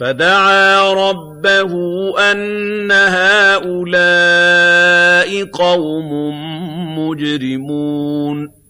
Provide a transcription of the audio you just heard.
فَدَعَا رَبَّهُ أَنَّ هَٰؤُلَاءِ قَوْمٌ مُّجْرِمُونَ.